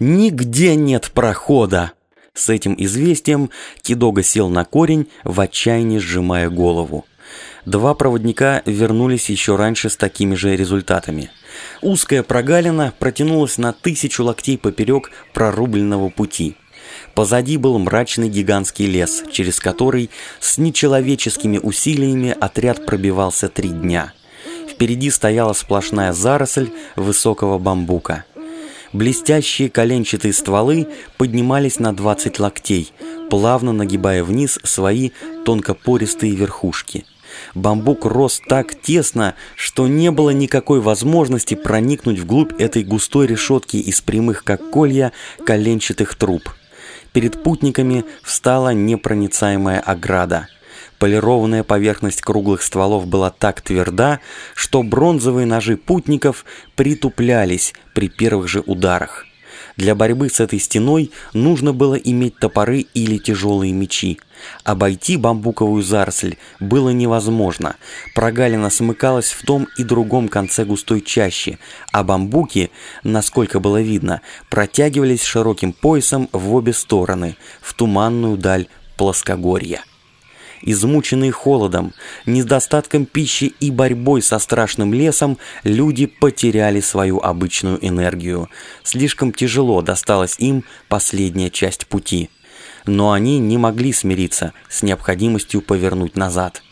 Нигде нет прохода! С этим известием Кидога сел на корень, в отчаянии сжимая голову. Два проводника вернулись еще раньше с такими же результатами. Узкая прогалина протянулась на тысячу локтей поперек прорубленного пути. Позади был мрачный гигантский лес, через который с нечеловеческими усилиями отряд пробивался три дня. Впереди стояла сплошная заросль высокого бамбука – Блестящие коленчатые стволы поднимались на 20 локтей, плавно нагибая вниз свои тонкопористые верхушки. Бамбук рос так тесно, что не было никакой возможности проникнуть вглубь этой густой решетки из прямых, как колья, коленчатых труб. Перед путниками встала непроницаемая ограда – Полированная поверхность круглых стволов была так тверда, что бронзовые ножи путников притуплялись при первых же ударах. Для борьбы с этой стеной нужно было иметь топоры или тяжелые мечи. Обойти бамбуковую заросль было невозможно. Прогалина смыкалась в том и другом конце густой чащи, а бамбуки, насколько было видно, протягивались широким поясом в обе стороны, в туманную даль плоскогорья измученные холодом, недостатком пищи и борьбой со страшным лесом, люди потеряли свою обычную энергию. Слишком тяжело досталась им последняя часть пути. Но они не могли смириться с необходимостью повернуть назад.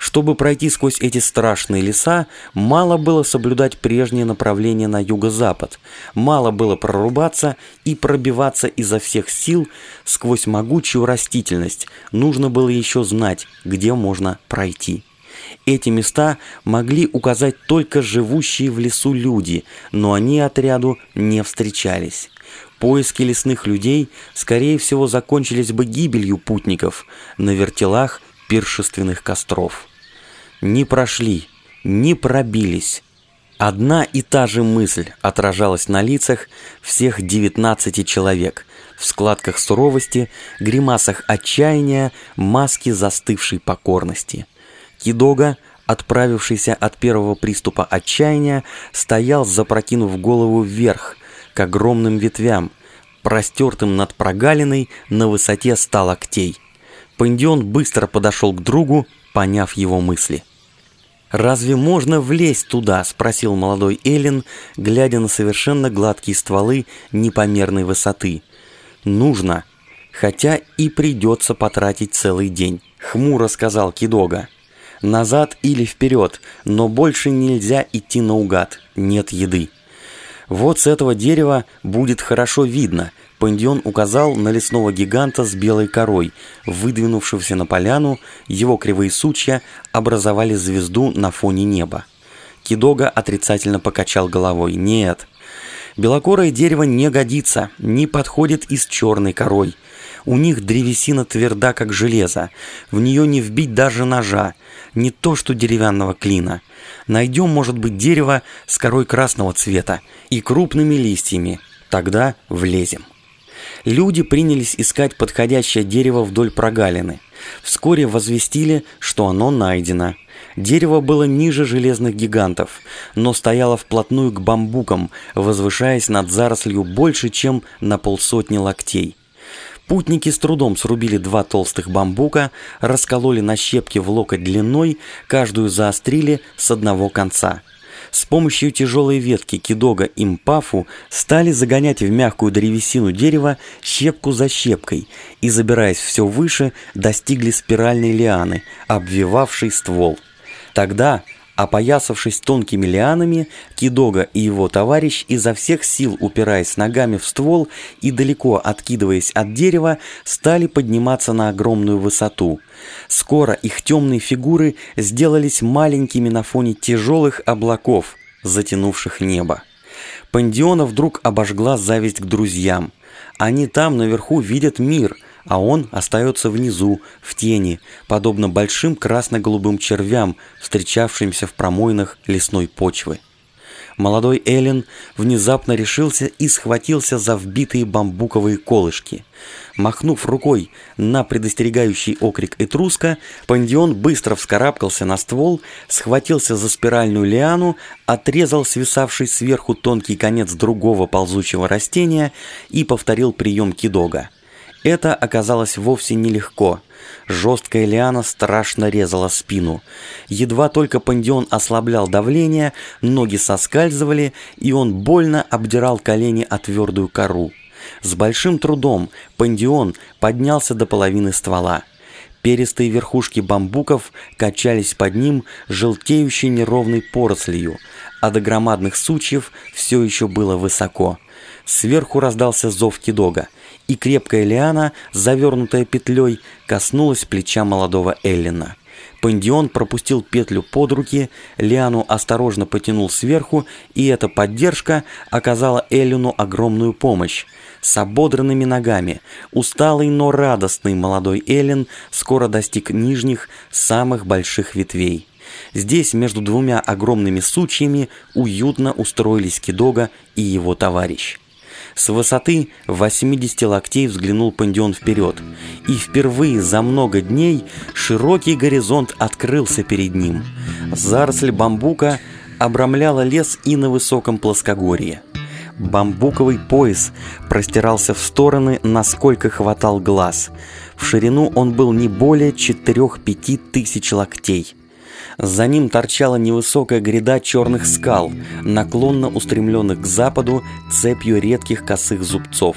Чтобы пройти сквозь эти страшные леса, мало было соблюдать прежнее направление на юго-запад, мало было прорубаться и пробиваться изо всех сил сквозь могучую растительность, нужно было еще знать, где можно пройти. Эти места могли указать только живущие в лесу люди, но они отряду не встречались. Поиски лесных людей, скорее всего, закончились бы гибелью путников на вертелах пиршественных костров не прошли, не пробились. Одна и та же мысль отражалась на лицах всех 19 человек, в складках суровости, гримасах отчаяния, маске застывшей покорности. Кидога, отправившийся от первого приступа отчаяния, стоял, запрокинув голову вверх, к огромным ветвям, простертым над прогалиной на высоте ста локтей. Пандион быстро подошел к другу, поняв его мысли. «Разве можно влезть туда?» – спросил молодой Эллен, глядя на совершенно гладкие стволы непомерной высоты. «Нужно, хотя и придется потратить целый день», – хмуро сказал Кидога. «Назад или вперед, но больше нельзя идти наугад, нет еды». Вот с этого дерева будет хорошо видно, Пандион указал на лесного гиганта с белой корой, выдвинувшегося на поляну, его кривые сучья образовали звезду на фоне неба. Кидога отрицательно покачал головой. «Нет, белокорое дерево не годится, не подходит и с черной корой. У них древесина тверда, как железо, в нее не вбить даже ножа, не то что деревянного клина. Найдем, может быть, дерево с корой красного цвета и крупными листьями, тогда влезем». Люди принялись искать подходящее дерево вдоль прогалины. Вскоре возвестили, что оно найдено. Дерево было ниже железных гигантов, но стояло вплотную к бамбукам, возвышаясь над зарослью больше, чем на полсотни локтей. Путники с трудом срубили два толстых бамбука, раскололи на щепки в локоть длиной, каждую заострили с одного конца – с помощью тяжелой ветки кидога и мпафу стали загонять в мягкую древесину дерева щепку за щепкой и, забираясь все выше, достигли спиральной лианы, обвивавшей ствол. Тогда Опоясавшись тонкими лианами, Кидога и его товарищ изо всех сил, упираясь ногами в ствол и далеко откидываясь от дерева, стали подниматься на огромную высоту. Скоро их темные фигуры сделались маленькими на фоне тяжелых облаков, затянувших небо. Пандиона вдруг обожгла зависть к друзьям. Они там наверху видят мир – а он остается внизу, в тени, подобно большим красно-голубым червям, встречавшимся в промойнах лесной почвы. Молодой Эллен внезапно решился и схватился за вбитые бамбуковые колышки. Махнув рукой на предостерегающий окрик Этруска, Пандион быстро вскарабкался на ствол, схватился за спиральную лиану, отрезал свисавший сверху тонкий конец другого ползучего растения и повторил прием кидога. Это оказалось вовсе нелегко. Жесткая лиана страшно резала спину. Едва только пандион ослаблял давление, ноги соскальзывали, и он больно обдирал колени о твердую кору. С большим трудом пандион поднялся до половины ствола. Перистые верхушки бамбуков качались под ним желтеющей неровной порослью, а до громадных сучьев все еще было высоко. Сверху раздался зов кидога – и крепкая лиана, завернутая петлей, коснулась плеча молодого Эллина. Пандион пропустил петлю под руки, лиану осторожно потянул сверху, и эта поддержка оказала Эллину огромную помощь. С ободранными ногами, усталый, но радостный молодой Эллен скоро достиг нижних, самых больших ветвей. Здесь между двумя огромными сучьями уютно устроились Кидога и его товарищ. С высоты 80 локтей взглянул Пандион вперед, и впервые за много дней широкий горизонт открылся перед ним. Заросль бамбука обрамляла лес и на высоком плоскогорье. Бамбуковый пояс простирался в стороны, насколько хватал глаз. В ширину он был не более 4-5 тысяч локтей. За ним торчала невысокая гряда черных скал, наклонно устремленных к западу цепью редких косых зубцов.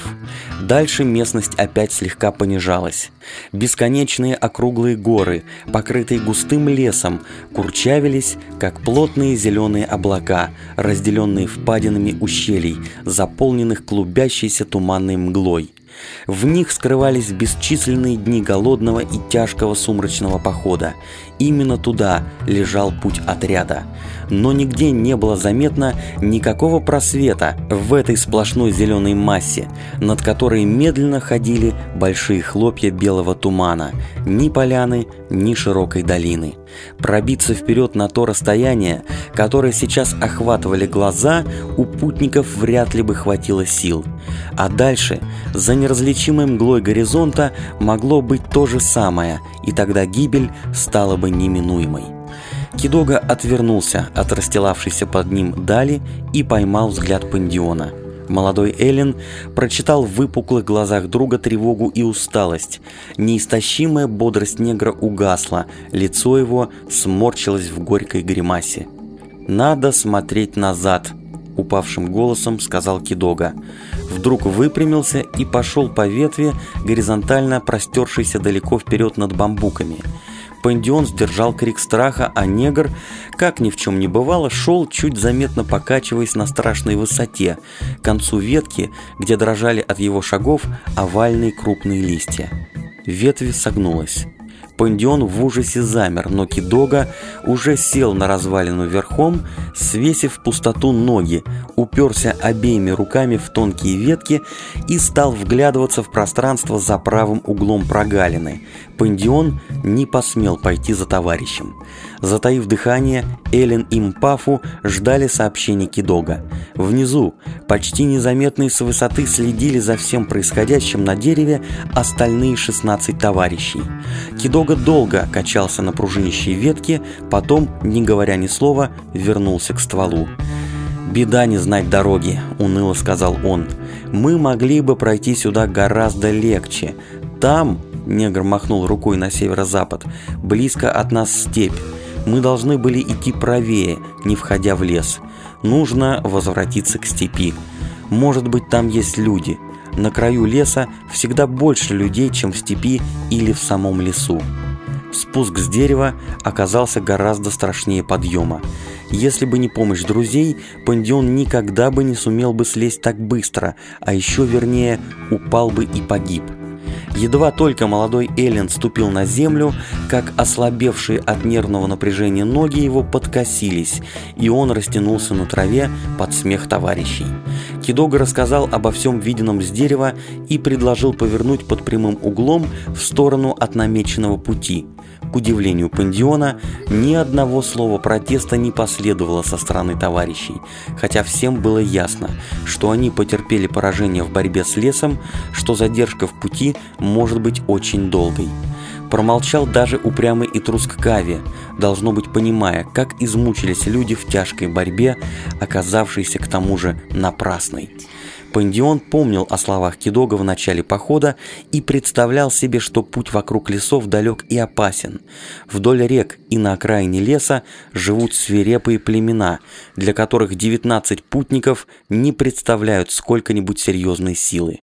Дальше местность опять слегка понижалась. Бесконечные округлые горы, покрытые густым лесом, курчавились, как плотные зеленые облака, разделенные впадинами ущелий, заполненных клубящейся туманной мглой. В них скрывались бесчисленные дни голодного и тяжкого сумрачного похода. Именно туда лежал путь отряда. Но нигде не было заметно никакого просвета в этой сплошной зеленой массе, над которой медленно ходили большие хлопья белого тумана, ни поляны, ни широкой долины. Пробиться вперед на то расстояние, которое сейчас охватывали глаза, у путников вряд ли бы хватило сил. А дальше, за неразличимой мглой горизонта, могло быть то же самое, и тогда гибель стала бы неминуемой. Кидога отвернулся от расстилавшейся под ним дали и поймал взгляд Пандиона – Молодой Эллен прочитал в выпуклых глазах друга тревогу и усталость. Неистощимая бодрость негра угасла, лицо его сморчилось в горькой гримасе. «Надо смотреть назад», — упавшим голосом сказал Кидога. Вдруг выпрямился и пошел по ветви, горизонтально простершейся далеко вперед над бамбуками. Пандион сдержал крик страха, а негр, как ни в чем не бывало, шел, чуть заметно покачиваясь на страшной высоте, к концу ветки, где дрожали от его шагов овальные крупные листья. Ветви согнулась. Пандион в ужасе замер, но Кидога уже сел на развалину верхом, свесив в пустоту ноги, уперся обеими руками в тонкие ветки и стал вглядываться в пространство за правым углом прогалины. Пандион не посмел пойти за товарищем. Затаив дыхание, Эллен и Мпафу ждали сообщений Кидога. Внизу, почти незаметные с высоты, следили за всем происходящим на дереве остальные 16 товарищей. Кидога долго качался на пружинищей ветке, потом, не говоря ни слова, вернулся к стволу. «Беда не знать дороги», — уныло сказал он. «Мы могли бы пройти сюда гораздо легче. Там, — негр махнул рукой на северо-запад, — близко от нас степь. Мы должны были идти правее, не входя в лес. Нужно возвратиться к степи. Может быть, там есть люди. На краю леса всегда больше людей, чем в степи или в самом лесу. Спуск с дерева оказался гораздо страшнее подъема. Если бы не помощь друзей, Пандион никогда бы не сумел бы слезть так быстро, а еще вернее, упал бы и погиб. Едва только молодой Эллен ступил на землю, как ослабевшие от нервного напряжения ноги его подкосились, и он растянулся на траве под смех товарищей. Кидога рассказал обо всем виденном с дерева и предложил повернуть под прямым углом в сторону от намеченного пути. К удивлению Пандиона, ни одного слова протеста не последовало со стороны товарищей, хотя всем было ясно, что они потерпели поражение в борьбе с лесом, что задержка в пути может быть очень долгой. Промолчал даже упрямый и труск Кави, должно быть понимая, как измучились люди в тяжкой борьбе, оказавшейся к тому же напрасной. Пандион помнил о словах Кидога в начале похода и представлял себе, что путь вокруг лесов далек и опасен. Вдоль рек и на окраине леса живут свирепые племена, для которых 19 путников не представляют сколько-нибудь серьезной силы.